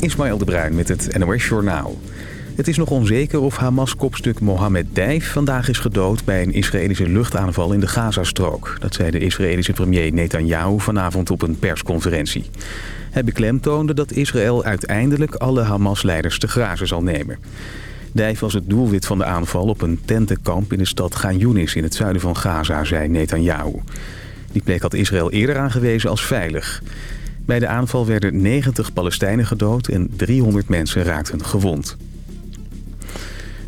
Ismaël de Bruin met het NOS Journaal. Het is nog onzeker of Hamas-kopstuk Mohammed Dijf vandaag is gedood... bij een Israëlische luchtaanval in de Gazastrook. Dat zei de Israëlische premier Netanyahu vanavond op een persconferentie. Hij beklemtoonde dat Israël uiteindelijk alle Hamas-leiders te grazen zal nemen. Dijf was het doelwit van de aanval op een tentenkamp in de stad Gaan Yunis in het zuiden van Gaza, zei Netanyahu. Die plek had Israël eerder aangewezen als veilig. Bij de aanval werden 90 Palestijnen gedood en 300 mensen raakten gewond.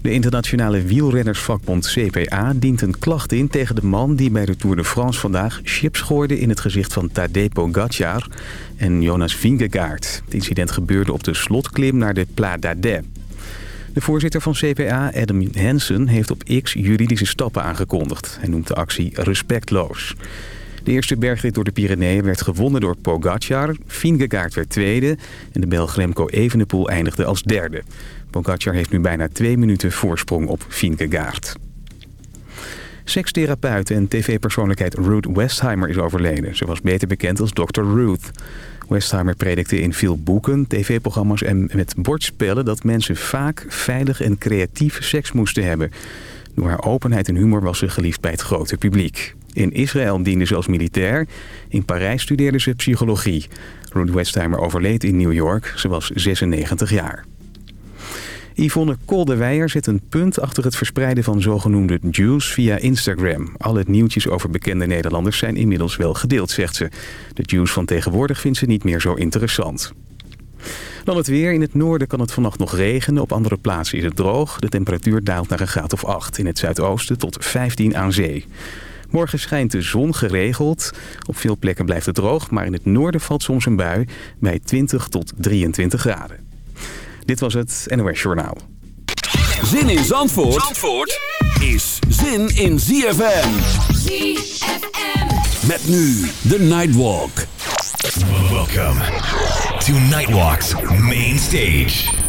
De internationale wielrennersvakbond CPA dient een klacht in tegen de man die bij de Tour de France vandaag chips gooide in het gezicht van Tadej Pogacar en Jonas Vingegaard. Het incident gebeurde op de slotklim naar de Pla d'Adet. De voorzitter van CPA, Adam Hansen, heeft op X juridische stappen aangekondigd. Hij noemt de actie respectloos. De eerste bergrit door de Pyreneeën werd gewonnen door Pogacar. Vingegaard werd tweede en de Belg Remco Evenepoel eindigde als derde. Pogacar heeft nu bijna twee minuten voorsprong op Vingegaard. Sekstherapeut en tv-persoonlijkheid Ruth Westheimer is overleden. Ze was beter bekend als Dr. Ruth. Westheimer predikte in veel boeken, tv-programma's en met bordspellen... dat mensen vaak, veilig en creatief seks moesten hebben. Door haar openheid en humor was ze geliefd bij het grote publiek. In Israël diende ze als militair. In Parijs studeerde ze psychologie. Ruth Westheimer overleed in New York. Ze was 96 jaar. Yvonne Kolderweijer zet een punt achter het verspreiden van zogenoemde juice via Instagram. Al het nieuwtjes over bekende Nederlanders zijn inmiddels wel gedeeld, zegt ze. De juice van tegenwoordig vindt ze niet meer zo interessant. Dan het weer. In het noorden kan het vannacht nog regenen. Op andere plaatsen is het droog. De temperatuur daalt naar een graad of 8. In het zuidoosten tot 15 aan zee. Morgen schijnt de zon geregeld. Op veel plekken blijft het droog, maar in het noorden valt soms een bui bij 20 tot 23 graden. Dit was het NOS Journaal. Zin in Zandvoort, Zandvoort is zin in ZFM. ZFM. Met nu de Nightwalk. Welcome to Nightwalk's main stage.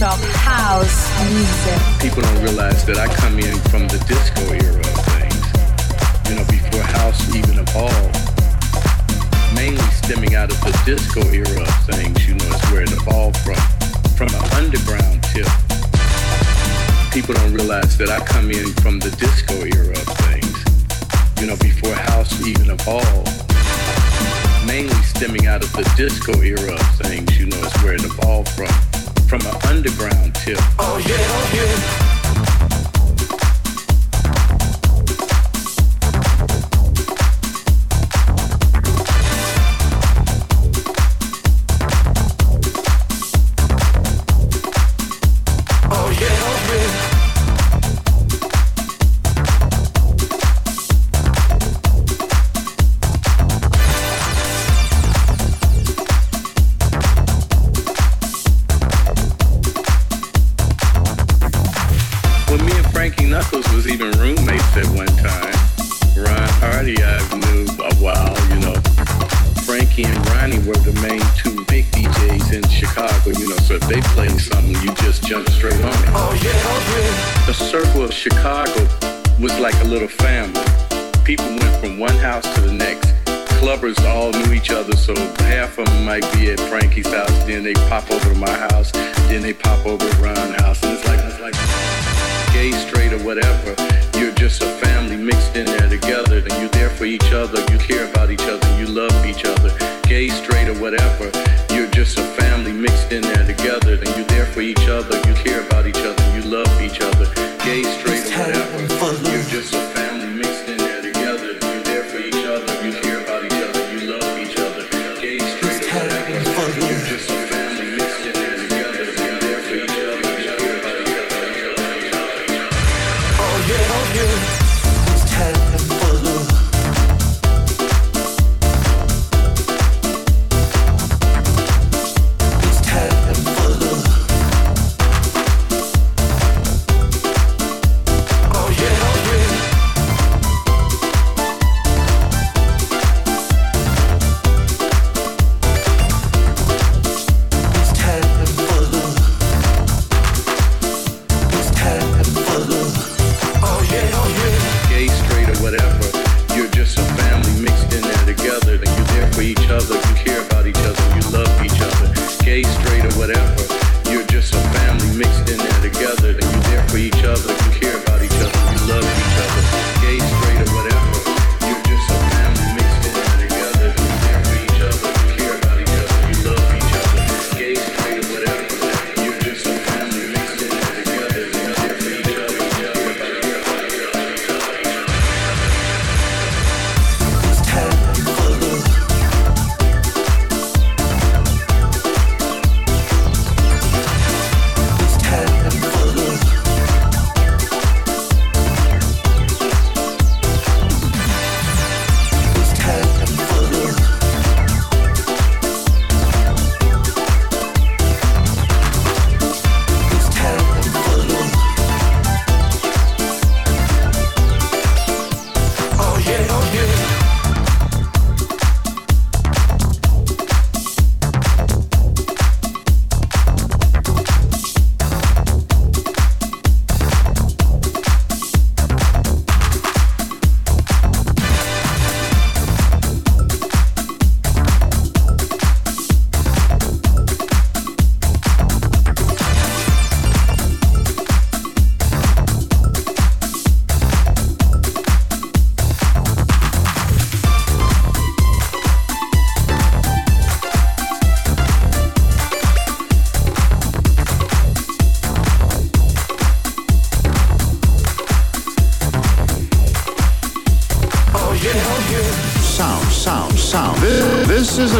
bunch house music. People don't realize that I come in from the disco era of things, you know, before house even evolved. Mainly stemming out of the disco era of things, you know, is where it evolved from, from an underground tip. People don't realize that I come in from the disco era of things, you know, before house even evolved mainly stemming out of the disco era of things, you know, is where it evolved from from an underground tip. Oh yeah, oh yeah.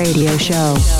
radio show.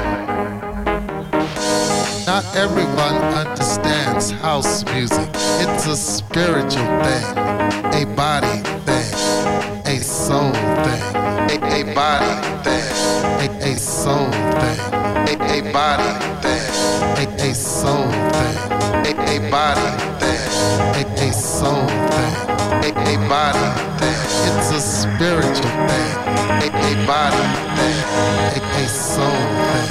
Not everyone understands house music. It's a spiritual thing, a body thing, a soul thing, a, a body thing, a, a soul thing, a, a body thing, a, a soul thing, a, a body thing, a, a soul thing, a, a body thing. It's a spiritual thing, a, a body thing, a, a soul thing.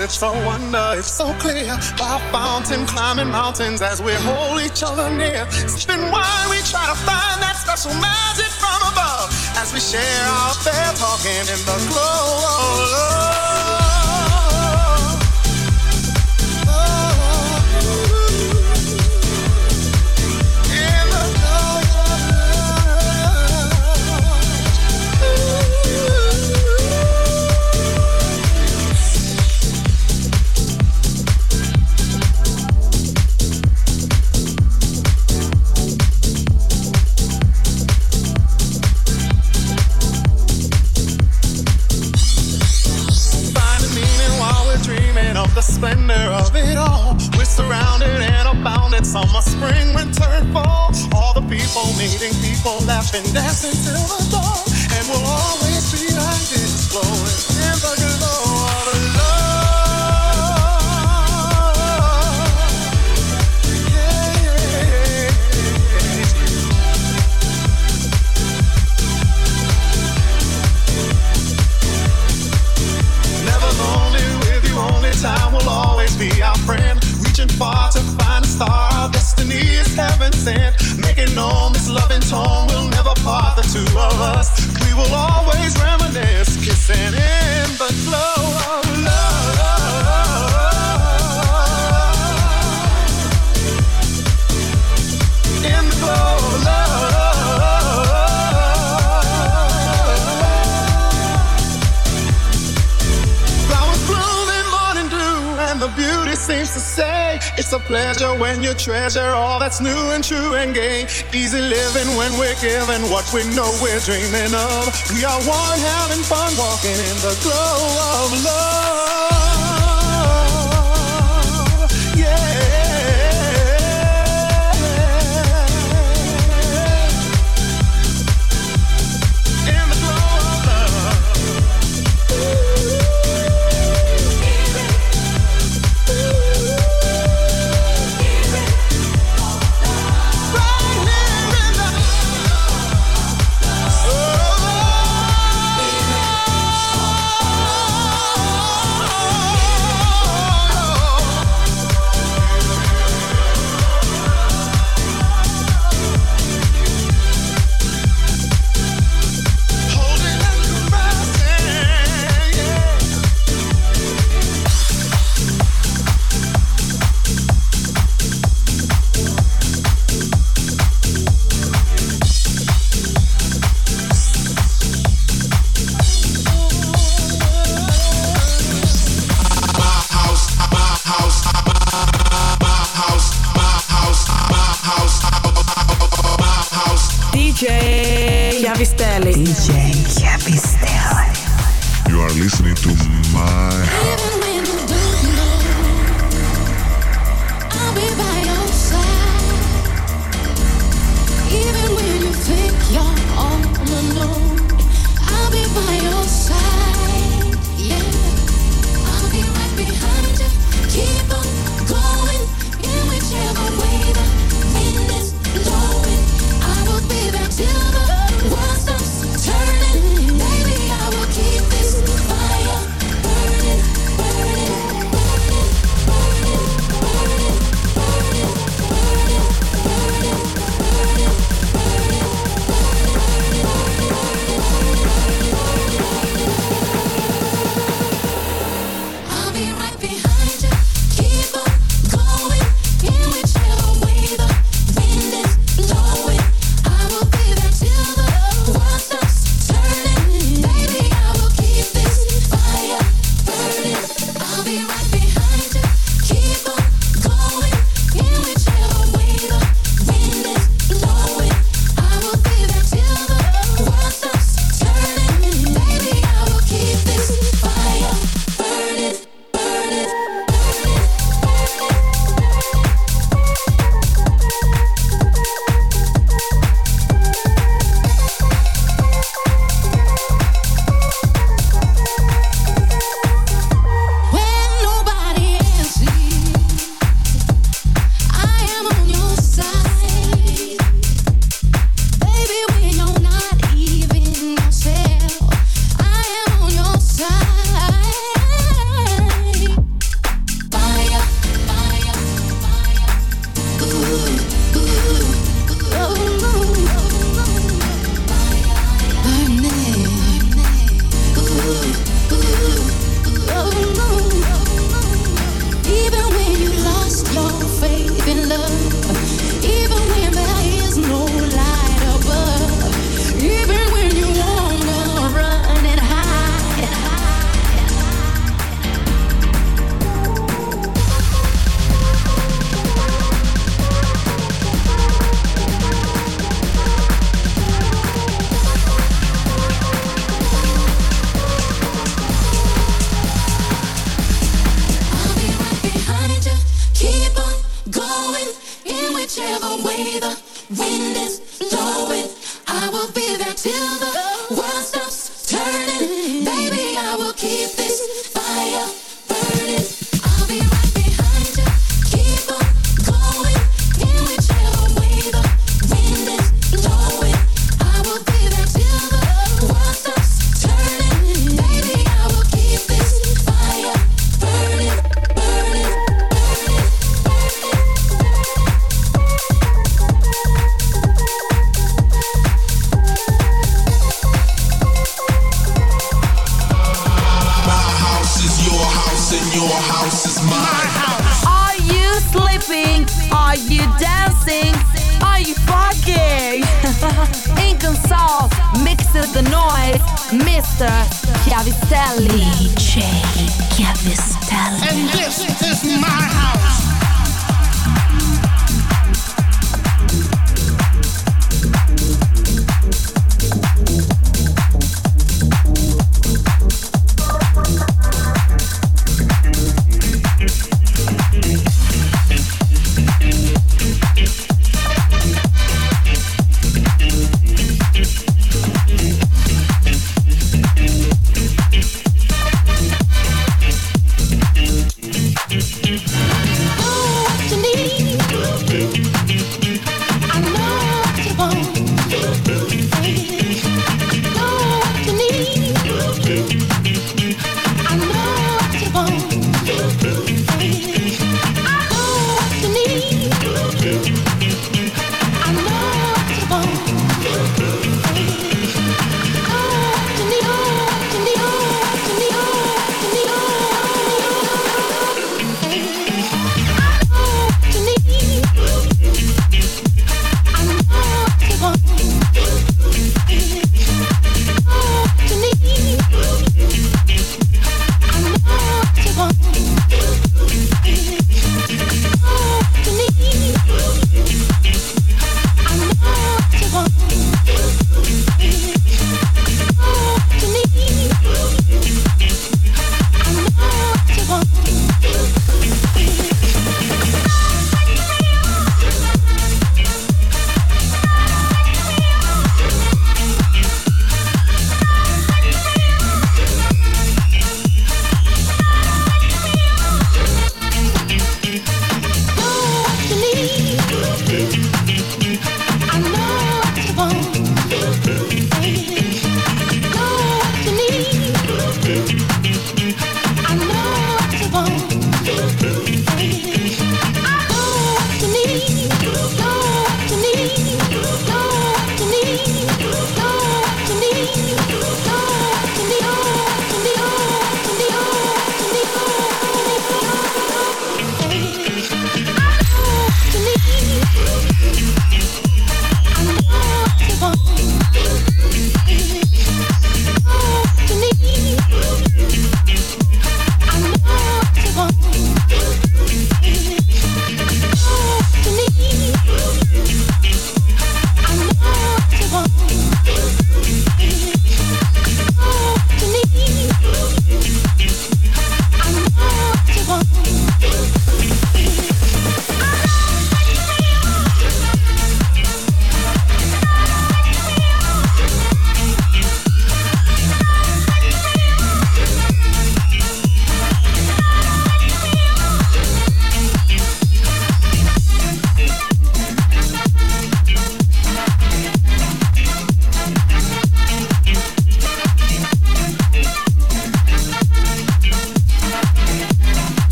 It's so wonder, it's so clear. By fountain, climbing mountains as we hold each other near. Sipping wine, we try to find that special magic from above. As we share our fair talking in the glow of love. been dancing till the dawn. a pleasure when you treasure all that's new and true and gay. Easy living when we're given what we know we're dreaming of. We are one having fun walking in the glow of love.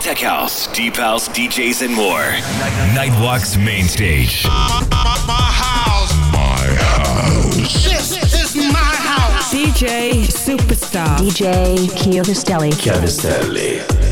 Tech house, deep house, DJs, and more. Nightwalk's main stage. My house. Yes, this is my house. DJ Superstar. DJ Chiavistelli. Chiavistelli.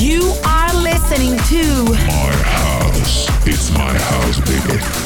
You are listening to My House. It's my house, baby.